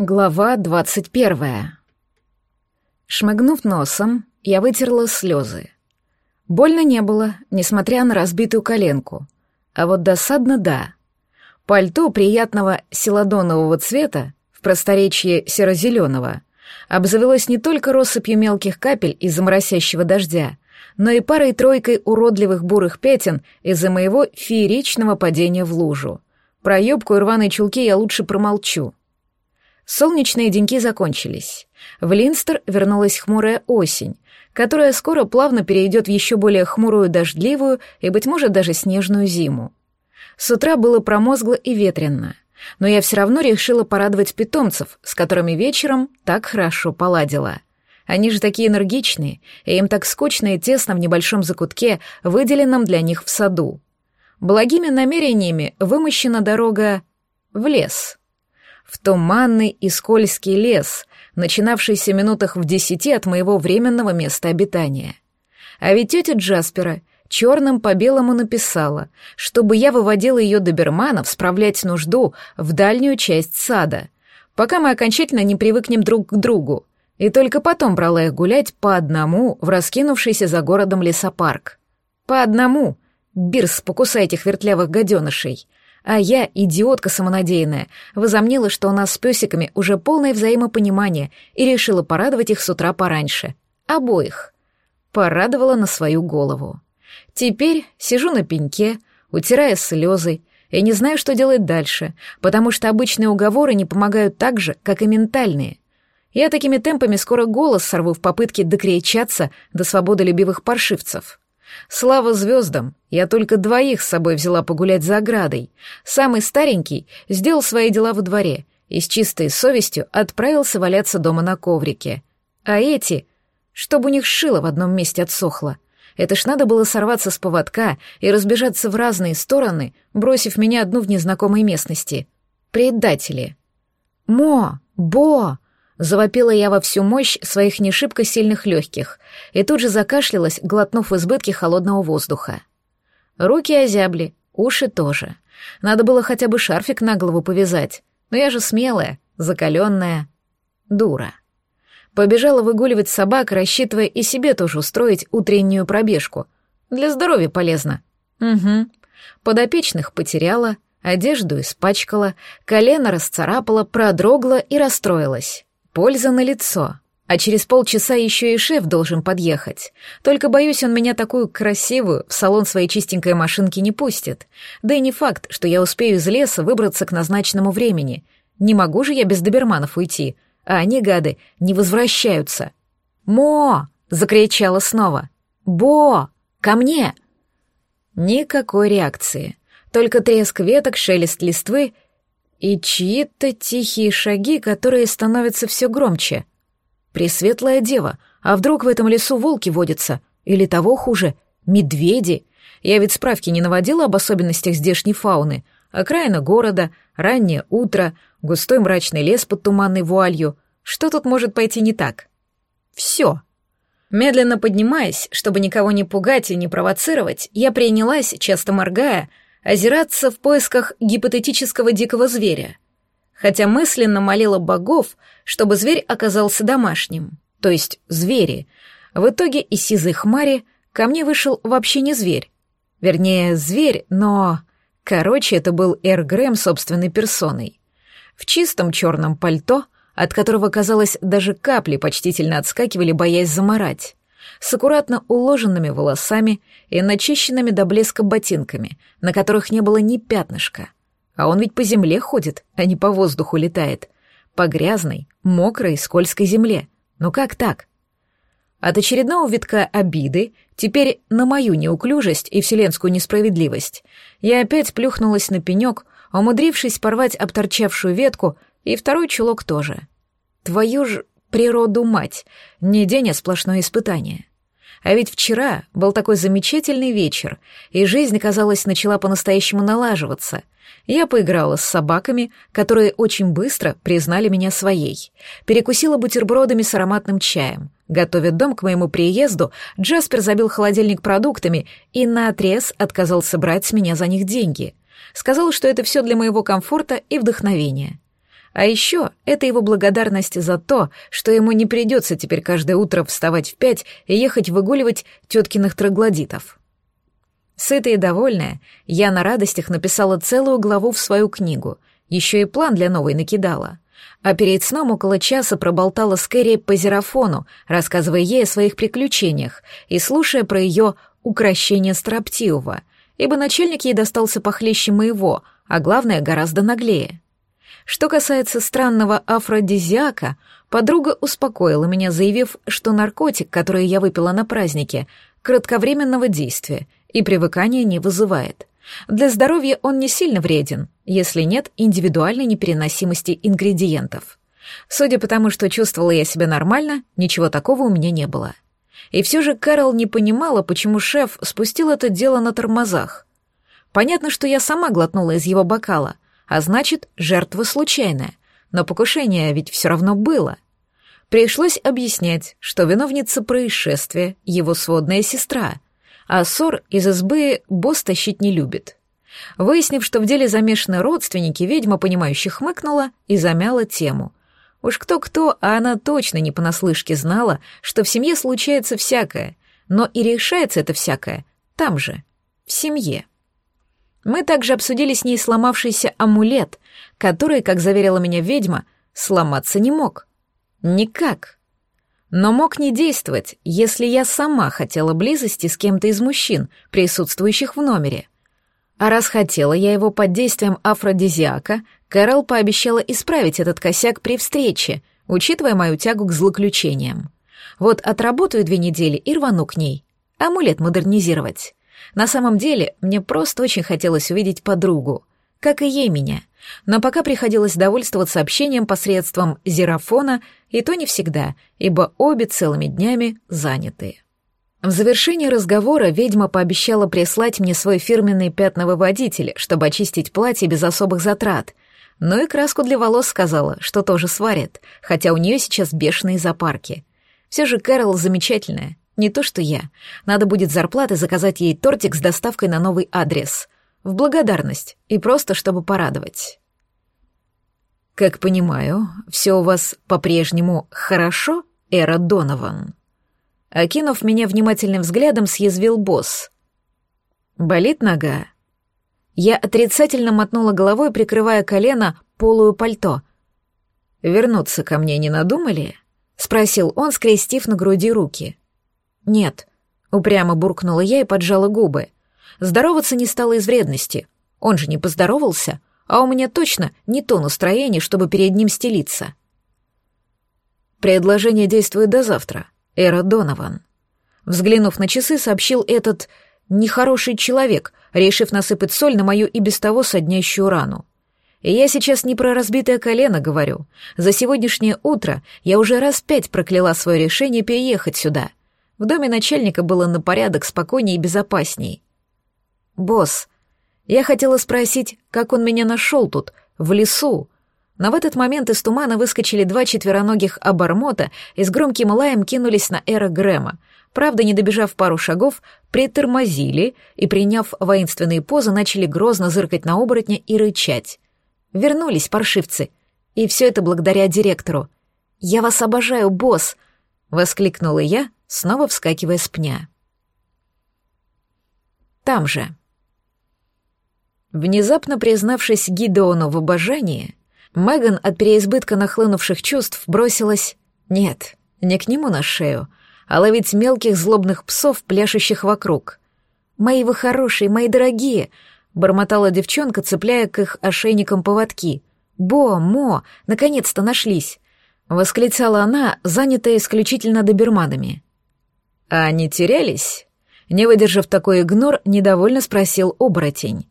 Глава двадцать первая. Шмыгнув носом, я вытерла слезы. Больно не было, несмотря на разбитую коленку. А вот досадно — да. Пальто приятного селадонового цвета, в просторечии серо-зеленого, обзавелось не только россыпью мелких капель из-за моросящего дождя, но и парой-тройкой уродливых бурых пятен из-за моего фееричного падения в лужу. Про юбку и рваные чулки я лучше промолчу — Солнечные деньки закончились. В Линстер вернулась хмурая осень, которая скоро плавно перейдет в еще более хмурую дождливую и, быть может, даже снежную зиму. С утра было промозгло и ветрено, но я все равно решила порадовать питомцев, с которыми вечером так хорошо поладила. Они же такие энергичные, и им так скучно и тесно в небольшом закутке, выделенном для них в саду. Благими намерениями вымощена дорога в лес — в туманный и скользкий лес, начинавшийся минутах в десяти от моего временного места обитания. А ведь тетя Джаспера черным по белому написала, чтобы я выводила ее доберманов справлять нужду в дальнюю часть сада, пока мы окончательно не привыкнем друг к другу, и только потом брала их гулять по одному в раскинувшийся за городом лесопарк. По одному. Бирс, покусай этих вертлявых гаденышей. А я, идиотка самонадеянная, возомнила, что у нас с песиками уже полное взаимопонимание и решила порадовать их с утра пораньше. Обоих. Порадовала на свою голову. Теперь сижу на пеньке, утирая слезы, и не знаю, что делать дальше, потому что обычные уговоры не помогают так же, как и ментальные. Я такими темпами скоро голос сорву в попытке докричаться до свободолюбивых паршивцев. Слава звездам, я только двоих с собой взяла погулять за оградой. Самый старенький сделал свои дела во дворе и с чистой совестью отправился валяться дома на коврике. А эти, чтобы у них шило в одном месте отсохло. Это ж надо было сорваться с поводка и разбежаться в разные стороны, бросив меня одну в незнакомой местности. Предатели. «Мо! Бо!» Завопила я во всю мощь своих не шибко сильных легких и тут же закашлялась, глотнув в избытке холодного воздуха. Руки озябли, уши тоже. Надо было хотя бы шарфик на голову повязать, но я же смелая, закаленная дура. Побежала выгуливать собак, рассчитывая и себе тоже устроить утреннюю пробежку. Для здоровья полезно. Угу. Подопечных потеряла, одежду испачкала, колено расцарапала, продрогла и расстроилась. Польза на лицо. А через полчаса еще и шеф должен подъехать. Только, боюсь, он меня такую красивую в салон своей чистенькой машинки не пустит. Да и не факт, что я успею из леса выбраться к назначенному времени. Не могу же я без доберманов уйти. А они, гады, не возвращаются. «Мо!» — закричала снова. «Бо! Ко мне!» Никакой реакции. Только треск веток, шелест листвы — и чьи-то тихие шаги, которые становятся все громче. Пресветлая дева, а вдруг в этом лесу волки водятся? Или того хуже, медведи? Я ведь справки не наводила об особенностях здешней фауны. Окраина города, раннее утро, густой мрачный лес под туманной вуалью. Что тут может пойти не так? Все. Медленно поднимаясь, чтобы никого не пугать и не провоцировать, я принялась, часто моргая, озираться в поисках гипотетического дикого зверя, хотя мысленно молила богов, чтобы зверь оказался домашним, то есть звери. В итоге из сизой хмари ко мне вышел вообще не зверь. Вернее, зверь, но... Короче, это был Эр Грэм собственной персоной. В чистом черном пальто, от которого, казалось, даже капли почтительно отскакивали, боясь заморать с аккуратно уложенными волосами и начищенными до блеска ботинками, на которых не было ни пятнышка. А он ведь по земле ходит, а не по воздуху летает. По грязной, мокрой, скользкой земле. Ну как так? От очередного витка обиды, теперь на мою неуклюжесть и вселенскую несправедливость, я опять плюхнулась на пенек, умудрившись порвать обторчавшую ветку, и второй чулок тоже. Твою ж природу мать, не день, а сплошное испытание. А ведь вчера был такой замечательный вечер, и жизнь, казалось, начала по-настоящему налаживаться. Я поиграла с собаками, которые очень быстро признали меня своей. Перекусила бутербродами с ароматным чаем. Готовя дом к моему приезду, Джаспер забил холодильник продуктами и наотрез отказался брать с меня за них деньги. Сказал, что это все для моего комфорта и вдохновения. А еще это его благодарность за то, что ему не придется теперь каждое утро вставать в пять и ехать выгуливать теткиных троглодитов. Сытая и довольная, я на радостях написала целую главу в свою книгу, еще и план для новой накидала. А перед сном около часа проболтала с Кэрри по зерафону, рассказывая ей о своих приключениях и слушая про ее укращение строптивого, ибо начальник ей достался похлеще моего, а главное, гораздо наглее. Что касается странного афродизиака, подруга успокоила меня, заявив, что наркотик, который я выпила на празднике, кратковременного действия и привыкания не вызывает. Для здоровья он не сильно вреден, если нет индивидуальной непереносимости ингредиентов. Судя по тому, что чувствовала я себя нормально, ничего такого у меня не было. И все же Кэрол не понимала, почему шеф спустил это дело на тормозах. Понятно, что я сама глотнула из его бокала, а значит, жертва случайная, но покушение ведь все равно было. Пришлось объяснять, что виновница происшествия — его сводная сестра, а ссор из избы босс тащить не любит. Выяснив, что в деле замешаны родственники, ведьма, понимающе хмыкнула и замяла тему. Уж кто-кто, а она точно не понаслышке знала, что в семье случается всякое, но и решается это всякое там же, в семье. Мы также обсудили с ней сломавшийся амулет, который, как заверила меня ведьма, сломаться не мог. Никак. Но мог не действовать, если я сама хотела близости с кем-то из мужчин, присутствующих в номере. А раз хотела я его под действием афродизиака, Кэрол пообещала исправить этот косяк при встрече, учитывая мою тягу к злоключениям. Вот отработаю две недели и рвану к ней. Амулет модернизировать. На самом деле, мне просто очень хотелось увидеть подругу, как и ей меня. Но пока приходилось довольствоваться общением посредством зерафона, и то не всегда, ибо обе целыми днями заняты. В завершении разговора ведьма пообещала прислать мне свой фирменный пятновыводитель, чтобы очистить платье без особых затрат. Ну и краску для волос сказала, что тоже сварит, хотя у нее сейчас бешеные запарки. Все же Кэрол замечательная, не то что я. Надо будет зарплаты заказать ей тортик с доставкой на новый адрес. В благодарность и просто чтобы порадовать. Как понимаю, все у вас по-прежнему хорошо, Эра Донован? Окинув меня внимательным взглядом, съязвил босс. Болит нога? Я отрицательно мотнула головой, прикрывая колено полую пальто. «Вернуться ко мне не надумали?» — спросил он, скрестив на груди руки. «Нет», — упрямо буркнула я и поджала губы. Здороваться не стало из вредности. Он же не поздоровался, а у меня точно не то настроение, чтобы перед ним стелиться. Предложение действует до завтра. Эра Донован. Взглянув на часы, сообщил этот нехороший человек, решив насыпать соль на мою и без того соднящую рану. И я сейчас не про разбитое колено говорю. За сегодняшнее утро я уже раз пять прокляла свое решение переехать сюда. В доме начальника было на порядок спокойнее и безопасней. «Босс, я хотела спросить, как он меня нашел тут, в лесу?» Но в этот момент из тумана выскочили два четвероногих обормота и с громким лаем кинулись на Эра Грэма. Правда, не добежав пару шагов, притормозили и, приняв воинственные позы, начали грозно зыркать на оборотня и рычать. Вернулись паршивцы. И все это благодаря директору. «Я вас обожаю, босс!» — воскликнула я, снова вскакивая с пня. Там же. Внезапно признавшись Гидеону в обожании, Меган от переизбытка нахлынувших чувств бросилась... Нет, не к нему на шею, а ловить мелких злобных псов, пляшущих вокруг. «Мои вы хорошие, мои дорогие!» — бормотала девчонка, цепляя к их ошейникам поводки. «Бо, Мо, наконец-то нашлись!» — восклицала она, занятая исключительно доберманами. «А они терялись?» Не выдержав такой игнор, недовольно спросил оборотень.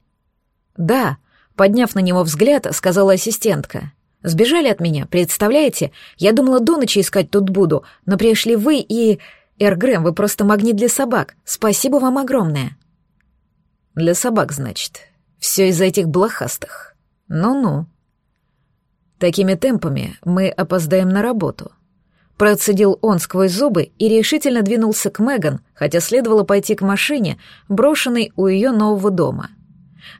«Да», — подняв на него взгляд, сказала ассистентка. «Сбежали от меня, представляете? Я думала, до ночи искать тут буду, но пришли вы и... Эргрэм, вы просто магнит для собак. Спасибо вам огромное». «Для собак, значит. Все из-за этих блохастых. Ну-ну». «Такими темпами мы опоздаем на работу. Процедил он сквозь зубы и решительно двинулся к Меган, хотя следовало пойти к машине, брошенной у ее нового дома.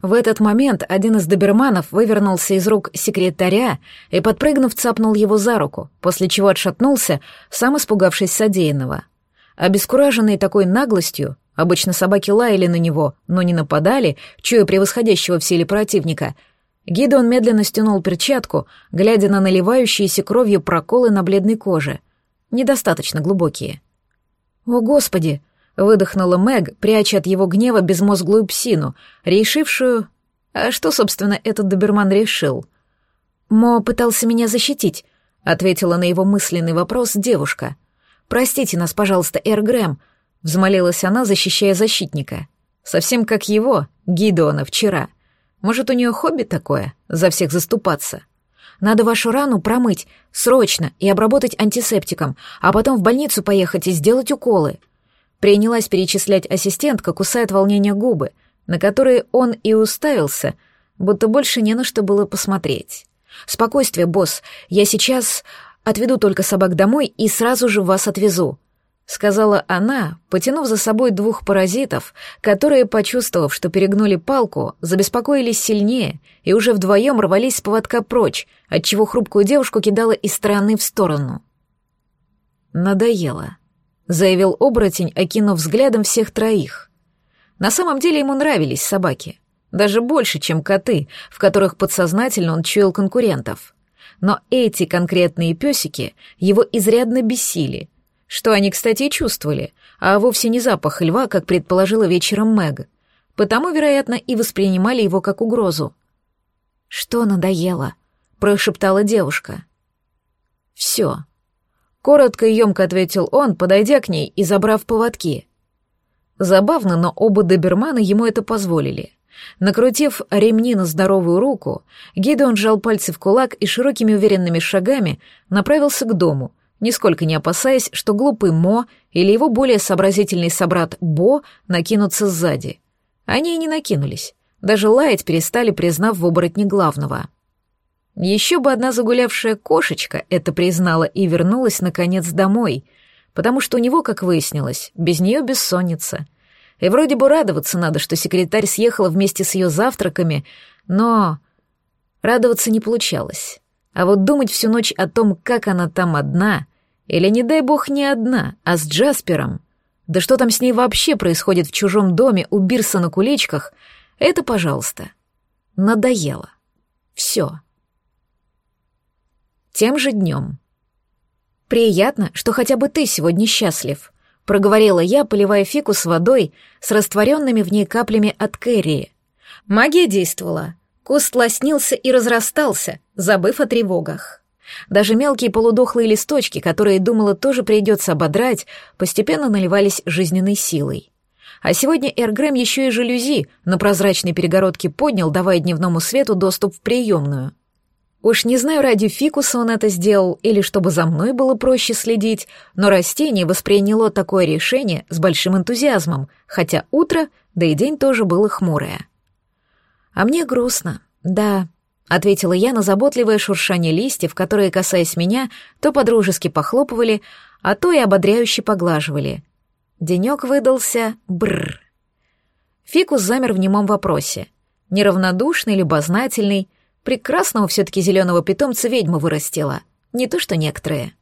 В этот момент один из доберманов вывернулся из рук секретаря и, подпрыгнув, цапнул его за руку, после чего отшатнулся, сам испугавшись содеянного. Обескураженный такой наглостью, обычно собаки лаяли на него, но не нападали, чуя превосходящего в силе противника, Гидеон медленно стянул перчатку, глядя на наливающиеся кровью проколы на бледной коже. Недостаточно глубокие. «О, Господи!» Выдохнула Мэг, пряча от его гнева безмозглую псину, решившую... А что, собственно, этот доберман решил? «Мо пытался меня защитить», — ответила на его мысленный вопрос девушка. «Простите нас, пожалуйста, Эр Грэм», — взмолилась она, защищая защитника. Совсем как его, Гидеона, вчера. Может, у нее хобби такое — за всех заступаться? Надо вашу рану промыть, срочно, и обработать антисептиком, а потом в больницу поехать и сделать уколы. Принялась перечислять ассистентка, кусая от волнения губы, на которые он и уставился, будто больше не на что было посмотреть. «Спокойствие, босс, я сейчас отведу только собак домой и сразу же вас отвезу», — сказала она, потянув за собой двух паразитов, которые, почувствовав, что перегнули палку, забеспокоились сильнее и уже вдвоем рвались с поводка прочь, отчего хрупкую девушку кидала из стороны в сторону. Надоело заявил оборотень, окинув взглядом всех троих. На самом деле ему нравились собаки, даже больше, чем коты, в которых подсознательно он чуял конкурентов. Но эти конкретные песики его изрядно бесили, что они, кстати, чувствовали, а вовсе не запах льва, как предположила вечером Мэг. Потому, вероятно, и воспринимали его как угрозу. «Что надоело?» — прошептала девушка. «Все», Коротко и емко ответил он, подойдя к ней и забрав поводки. Забавно, но оба добермана ему это позволили. Накрутив ремни на здоровую руку, Гидеон сжал пальцы в кулак и широкими уверенными шагами направился к дому, нисколько не опасаясь, что глупый Мо или его более сообразительный собрат Бо накинутся сзади. Они и не накинулись. Даже лаять перестали, признав в оборотне главного. Еще бы одна загулявшая кошечка это признала и вернулась, наконец, домой, потому что у него, как выяснилось, без нее бессонница. И вроде бы радоваться надо, что секретарь съехала вместе с ее завтраками, но радоваться не получалось. А вот думать всю ночь о том, как она там одна, или, не дай бог, не одна, а с Джаспером, да что там с ней вообще происходит в чужом доме у Бирса на куличках, это, пожалуйста, надоело. Все тем же днем. «Приятно, что хотя бы ты сегодня счастлив», — проговорила я, поливая фикус водой с растворенными в ней каплями от кэррии. Магия действовала. Куст лоснился и разрастался, забыв о тревогах. Даже мелкие полудохлые листочки, которые думала тоже придется ободрать, постепенно наливались жизненной силой. А сегодня Эргрэм еще и жалюзи на прозрачной перегородке поднял, давая дневному свету доступ в приемную. Уж не знаю, ради фикуса он это сделал или чтобы за мной было проще следить, но растение восприняло такое решение с большим энтузиазмом, хотя утро, да и день тоже было хмурое. «А мне грустно, да», — ответила я на заботливое шуршание листьев, которые, касаясь меня, то подружески похлопывали, а то и ободряюще поглаживали. Денек выдался бррр. Фикус замер в немом вопросе. Неравнодушный, любознательный, Прекрасного все-таки зеленого питомца ведьма вырастила, не то что некоторые.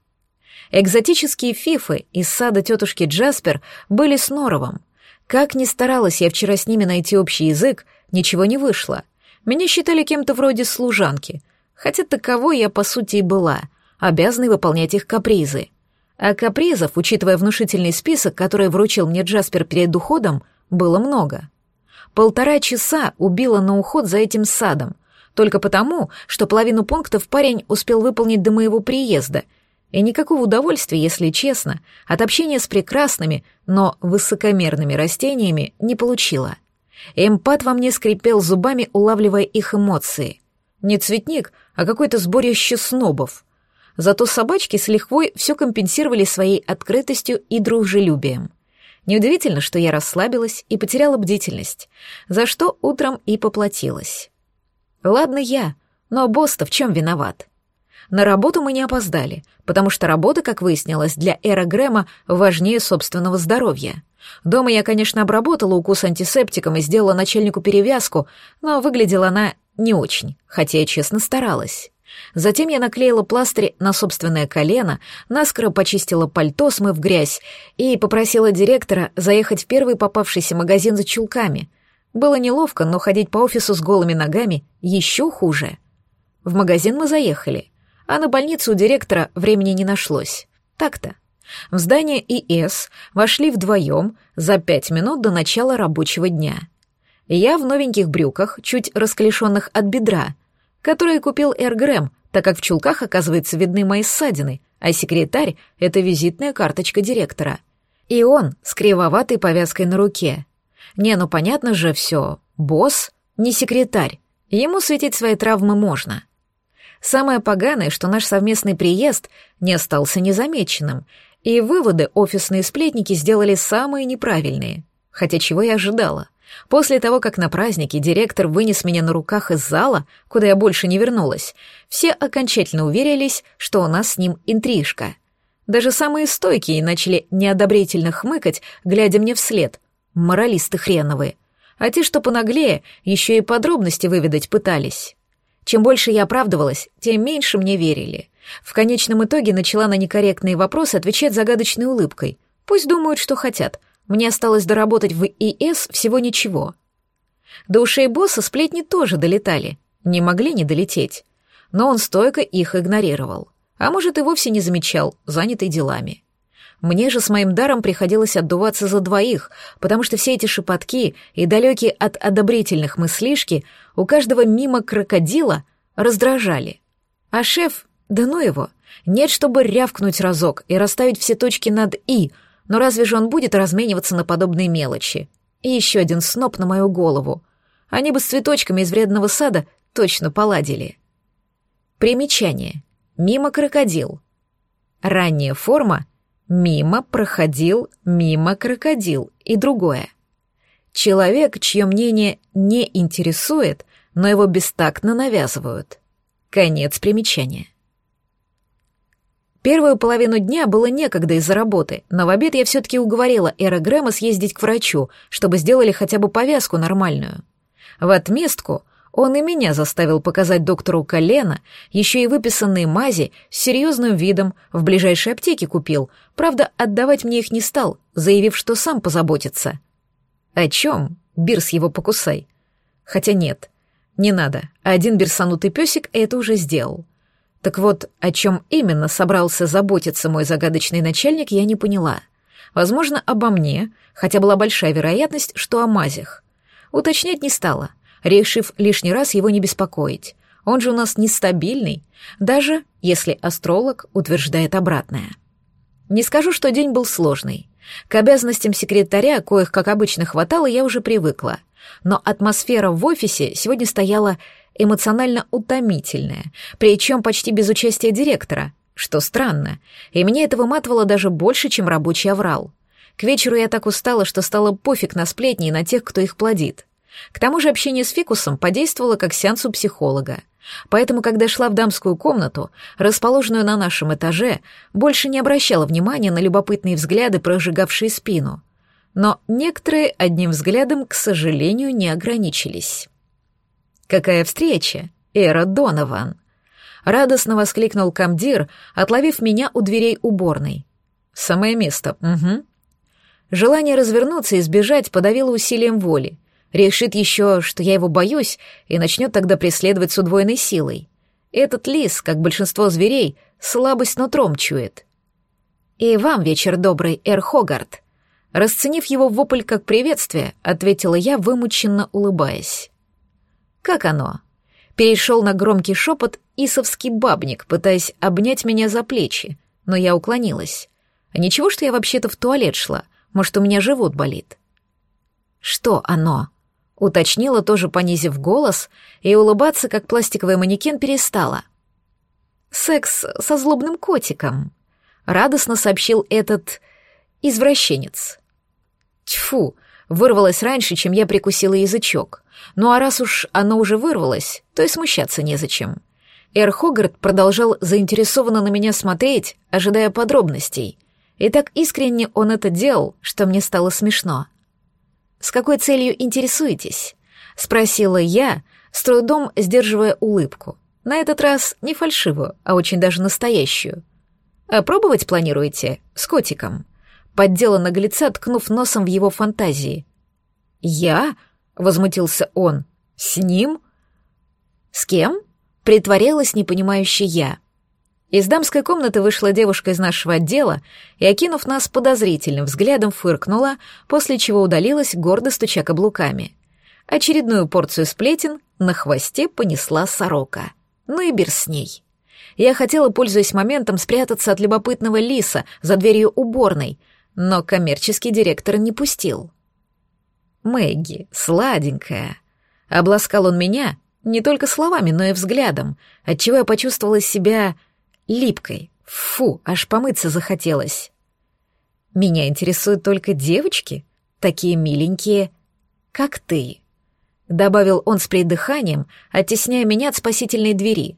Экзотические фифы из сада тетушки Джаспер были с Норовом. Как ни старалась я вчера с ними найти общий язык, ничего не вышло. Меня считали кем-то вроде служанки, хотя таковой я по сути и была, обязанной выполнять их капризы. А капризов, учитывая внушительный список, который вручил мне Джаспер перед уходом, было много. Полтора часа убила на уход за этим садом, только потому, что половину пунктов парень успел выполнить до моего приезда, и никакого удовольствия, если честно, от общения с прекрасными, но высокомерными растениями не получила. Эмпат во мне скрипел зубами, улавливая их эмоции. Не цветник, а какое-то сборище снобов. Зато собачки с лихвой все компенсировали своей открытостью и дружелюбием. Неудивительно, что я расслабилась и потеряла бдительность, за что утром и поплатилась. Ладно я, но босс-то в чем виноват? На работу мы не опоздали, потому что работа, как выяснилось, для Эра Грэма важнее собственного здоровья. Дома я, конечно, обработала укус антисептиком и сделала начальнику перевязку, но выглядела она не очень, хотя я честно старалась. Затем я наклеила пластырь на собственное колено, наскоро почистила пальто, смыв грязь, и попросила директора заехать в первый попавшийся магазин за чулками. Было неловко, но ходить по офису с голыми ногами еще хуже. В магазин мы заехали, а на больницу у директора времени не нашлось. Так-то. В здание ИС вошли вдвоем за пять минут до начала рабочего дня. Я в новеньких брюках, чуть расклешенных от бедра, которые купил Эр Грэм, так как в чулках, оказывается, видны мои ссадины, а секретарь — это визитная карточка директора. И он с кривоватой повязкой на руке. Не, ну понятно же все. Босс, не секретарь. Ему светить свои травмы можно. Самое поганое, что наш совместный приезд не остался незамеченным, и выводы офисные сплетники сделали самые неправильные. Хотя чего я ожидала? После того, как на празднике директор вынес меня на руках из зала, куда я больше не вернулась, все окончательно уверились, что у нас с ним интрижка. Даже самые стойкие начали неодобрительно хмыкать, глядя мне вслед. Моралисты хреновые. А те, что понаглее, еще и подробности выведать пытались. Чем больше я оправдывалась, тем меньше мне верили. В конечном итоге начала на некорректные вопросы отвечать загадочной улыбкой. Пусть думают, что хотят. Мне осталось доработать в ИС всего ничего. До ушей босса сплетни тоже долетали. Не могли не долететь. Но он стойко их игнорировал. А может, и вовсе не замечал, занятый делами. Мне же с моим даром приходилось отдуваться за двоих, потому что все эти шепотки и далекие от одобрительных мыслишки у каждого мимо крокодила раздражали. А шеф да ну его. Нет, чтобы рявкнуть разок и расставить все точки над «и», но разве же он будет размениваться на подобные мелочи? И еще один сноп на мою голову. Они бы с цветочками из вредного сада точно поладили. Примечание. Мимо крокодил. Ранняя форма «мимо проходил, мимо крокодил» и другое. Человек, чье мнение не интересует, но его бестактно навязывают. Конец примечания. Первую половину дня было некогда из-за работы, но в обед я все-таки уговорила Эра Грэма съездить к врачу, чтобы сделали хотя бы повязку нормальную. В отместку он и меня заставил показать доктору колено, еще и выписанные мази с серьезным видом в ближайшей аптеке купил, правда, отдавать мне их не стал, заявив, что сам позаботится. О чем? Бирс его покусай. Хотя нет, не надо, один берсанутый песик это уже сделал. Так вот, о чем именно собрался заботиться мой загадочный начальник, я не поняла. Возможно, обо мне, хотя была большая вероятность, что о мазях. Уточнять не стала, решив лишний раз его не беспокоить. Он же у нас нестабильный, даже если астролог утверждает обратное. Не скажу, что день был сложный. К обязанностям секретаря, коих, как обычно, хватало, я уже привыкла. Но атмосфера в офисе сегодня стояла эмоционально утомительная, причем почти без участия директора, что странно, и меня это выматывало даже больше, чем рабочий аврал. К вечеру я так устала, что стало пофиг на сплетни и на тех, кто их плодит. К тому же общение с фикусом подействовало как сеанс у психолога. Поэтому, когда шла в дамскую комнату, расположенную на нашем этаже, больше не обращала внимания на любопытные взгляды, прожигавшие спину. Но некоторые одним взглядом, к сожалению, не ограничились. «Какая встреча, Эра Донован!» Радостно воскликнул комдир, отловив меня у дверей уборной. «Самое место, угу». Желание развернуться и сбежать подавило усилием воли. Решит еще, что я его боюсь, и начнет тогда преследовать с удвоенной силой. Этот лис, как большинство зверей, слабость нутром чует. «И вам вечер добрый, Эр Хогарт!» Расценив его вопль как приветствие, ответила я, вымученно улыбаясь. Как оно? Перешел на громкий шепот исовский бабник, пытаясь обнять меня за плечи, но я уклонилась. А ничего, что я вообще-то в туалет шла, может, у меня живот болит. Что оно? Уточнила, тоже понизив голос, и улыбаться, как пластиковый манекен, перестала. «Секс со злобным котиком», — радостно сообщил этот извращенец. Тьфу, вырвалось раньше, чем я прикусила язычок. Ну а раз уж оно уже вырвалось, то и смущаться незачем. Эр Хогарт продолжал заинтересованно на меня смотреть, ожидая подробностей. И так искренне он это делал, что мне стало смешно. «С какой целью интересуетесь?» — спросила я, с трудом сдерживая улыбку. На этот раз не фальшивую, а очень даже настоящую. «А пробовать планируете? С котиком?» Поддела наглеца, ткнув носом в его фантазии. «Я?» — возмутился он. «С ним?» «С кем?» — притворялась непонимающей я. Из дамской комнаты вышла девушка из нашего отдела и, окинув нас подозрительным взглядом, фыркнула, после чего удалилась, гордо стуча каблуками. Очередную порцию сплетен на хвосте понесла сорока. Ну и бир с ней. Я хотела, пользуясь моментом, спрятаться от любопытного лиса за дверью уборной, но коммерческий директор не пустил. «Мэгги, сладенькая!» Обласкал он меня не только словами, но и взглядом, отчего я почувствовала себя липкой. Фу, аж помыться захотелось. Меня интересуют только девочки, такие миленькие, как ты. Добавил он с придыханием, оттесняя меня от спасительной двери.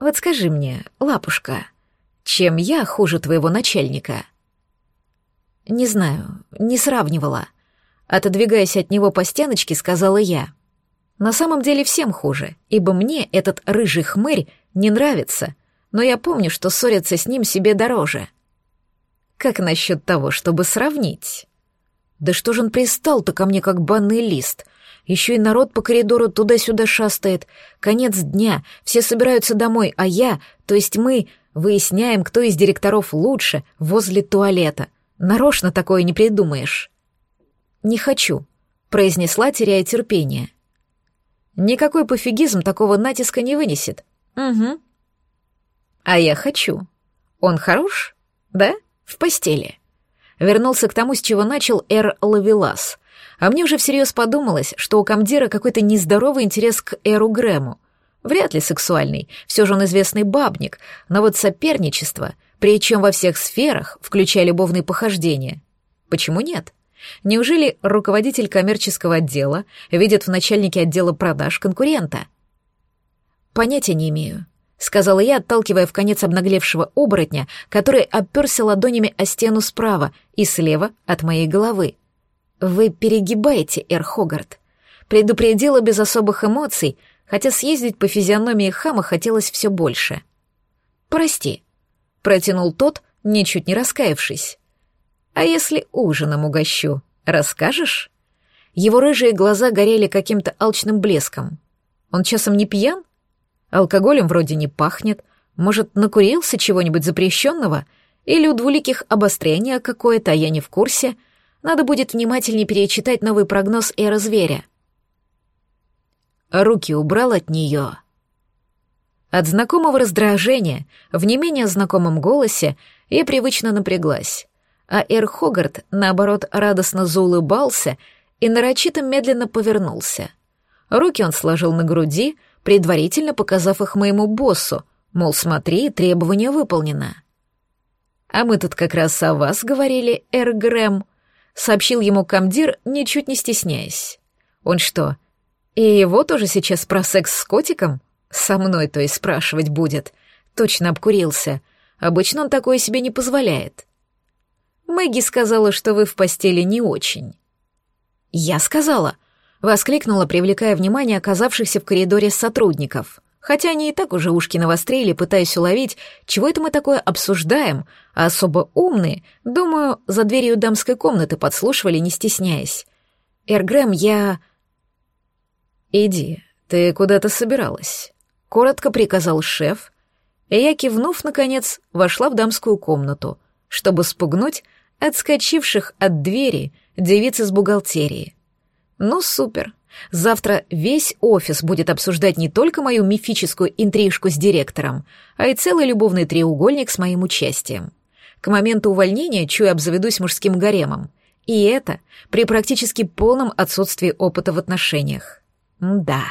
Вот скажи мне, лапушка, чем я хуже твоего начальника? Не знаю, не сравнивала. Отодвигаясь от него по стеночке, сказала я. На самом деле всем хуже, ибо мне этот рыжий хмырь не нравится, но я помню, что ссориться с ним себе дороже. Как насчет того, чтобы сравнить? Да что же он пристал-то ко мне, как банный лист? Еще и народ по коридору туда-сюда шастает. Конец дня, все собираются домой, а я, то есть мы, выясняем, кто из директоров лучше, возле туалета. Нарочно такое не придумаешь. «Не хочу», — произнесла, теряя терпение. «Никакой пофигизм такого натиска не вынесет». «Угу», а я хочу. Он хорош? Да? В постели. Вернулся к тому, с чего начал Эр Лавелас. А мне уже всерьез подумалось, что у комдира какой-то нездоровый интерес к Эру Грэму. Вряд ли сексуальный, все же он известный бабник, но вот соперничество, причем во всех сферах, включая любовные похождения. Почему нет? Неужели руководитель коммерческого отдела видит в начальнике отдела продаж конкурента? Понятия не имею сказала я, отталкивая в конец обнаглевшего оборотня, который оперся ладонями о стену справа и слева от моей головы. «Вы перегибаете, Эр Хогарт». Предупредила без особых эмоций, хотя съездить по физиономии хама хотелось все больше. «Прости», — протянул тот, ничуть не раскаявшись. «А если ужином угощу, расскажешь?» Его рыжие глаза горели каким-то алчным блеском. «Он часом не пьян?» Алкоголем вроде не пахнет. Может, накурился чего-нибудь запрещенного? Или у двуликих обострение какое-то, а я не в курсе? Надо будет внимательнее перечитать новый прогноз эра зверя. Руки убрал от нее. От знакомого раздражения, в не менее знакомом голосе, я привычно напряглась. А Эр Хогарт, наоборот, радостно заулыбался и нарочито медленно повернулся. Руки он сложил на груди, предварительно показав их моему боссу, мол, смотри, требование выполнено. «А мы тут как раз о вас говорили, Эр Грэм», — сообщил ему комдир, ничуть не стесняясь. «Он что, и его тоже сейчас про секс с котиком? Со мной, то есть, спрашивать будет. Точно обкурился. Обычно он такое себе не позволяет». Мэгги сказала, что вы в постели не очень. «Я сказала», Воскликнула, привлекая внимание оказавшихся в коридоре сотрудников. Хотя они и так уже ушки навострили, пытаясь уловить, чего это мы такое обсуждаем, а особо умные, думаю, за дверью дамской комнаты подслушивали, не стесняясь. «Эргрэм, я...» «Иди, ты куда-то собиралась», — коротко приказал шеф, и я, кивнув, наконец, вошла в дамскую комнату, чтобы спугнуть отскочивших от двери девиц из бухгалтерии — ну, супер. Завтра весь офис будет обсуждать не только мою мифическую интрижку с директором, а и целый любовный треугольник с моим участием. К моменту увольнения, чую, обзаведусь мужским гаремом. И это при практически полном отсутствии опыта в отношениях. да.